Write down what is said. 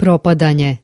propadanje.